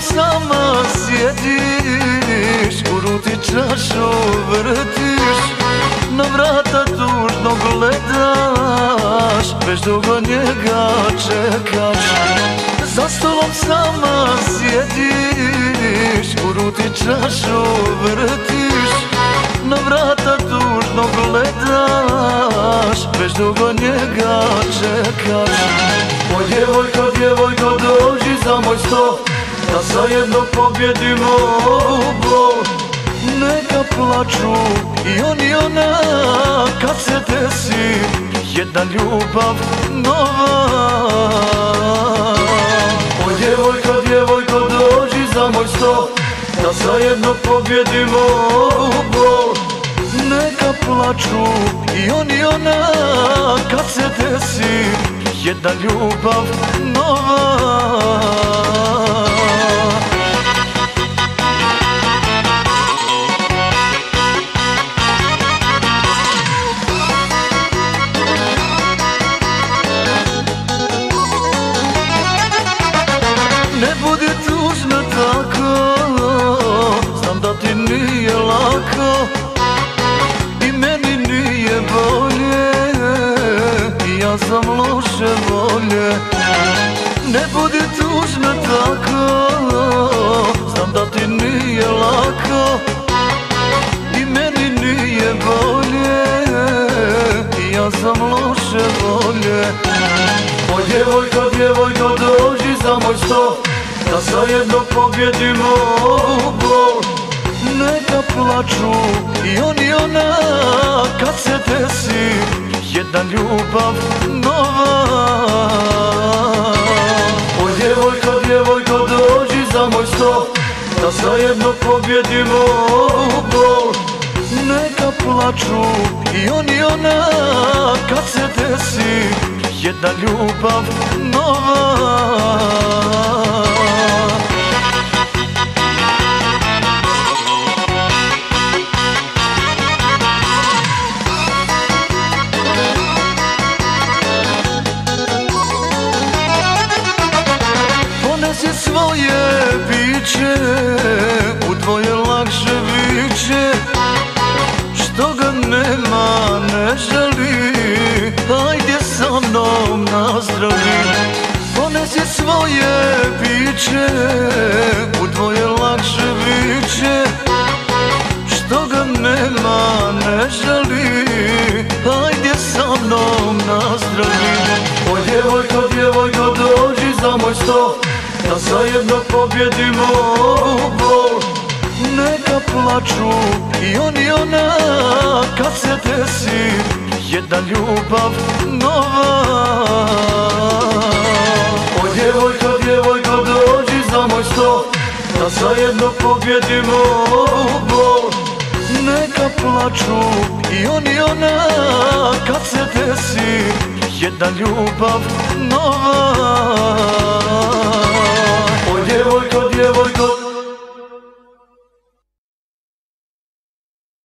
sama sjediš U ruti čašu vrtiš Na vrata tužno gledaš Već dugo njega čekaš. Za stolom sama sjediš U ruti čašu vrtiš Na vrata tužno gledaš Već dugo njega čekaš. O djevojko, djevojko, dođi za moj stol da zajedno pobjedimo ovu bol Neka plaču i on i ona Kad se desi jedna ljubav nova. O djevojko, djevojko, dođi za moj sto Da zajedno pobjedimo ovu bol Neka plaču i on i ona Kad se desi jedna ljubav nova lako I meni nije bolje. Ja sam loše volje. Ne budi tužna tako Znam da ti nije lako. I meni nije bolje. Ja sam loše volje. O djevojko, djevojko, dođi za moj sto Da zajedno pobjedimo ovu bol Neka plaču i on i ona Kad se desi jedna ljubav nova. O djevojko, djevojko, dođi za moj sto Da zajedno pobjedimo ovu bol. Neka plaču i on i ona Kad se desi jedna ljubav nova mnom nazdravi Ponesi svoje biće U dvoje lakše viće. Što ga nema ne želi Hajde sa mnom nazdravi. O djevojko, djevojko, dođi za moj sto Da zajedno pobjedimo ovu bol Neka plaču i on i ona Kad se desi jedna ljubav nova. O djevojko, djevojko, dođi za moj sto Da zajedno pobjedimo ovu bol Neka plaču i on i ona Kad se desi jedna ljubav nova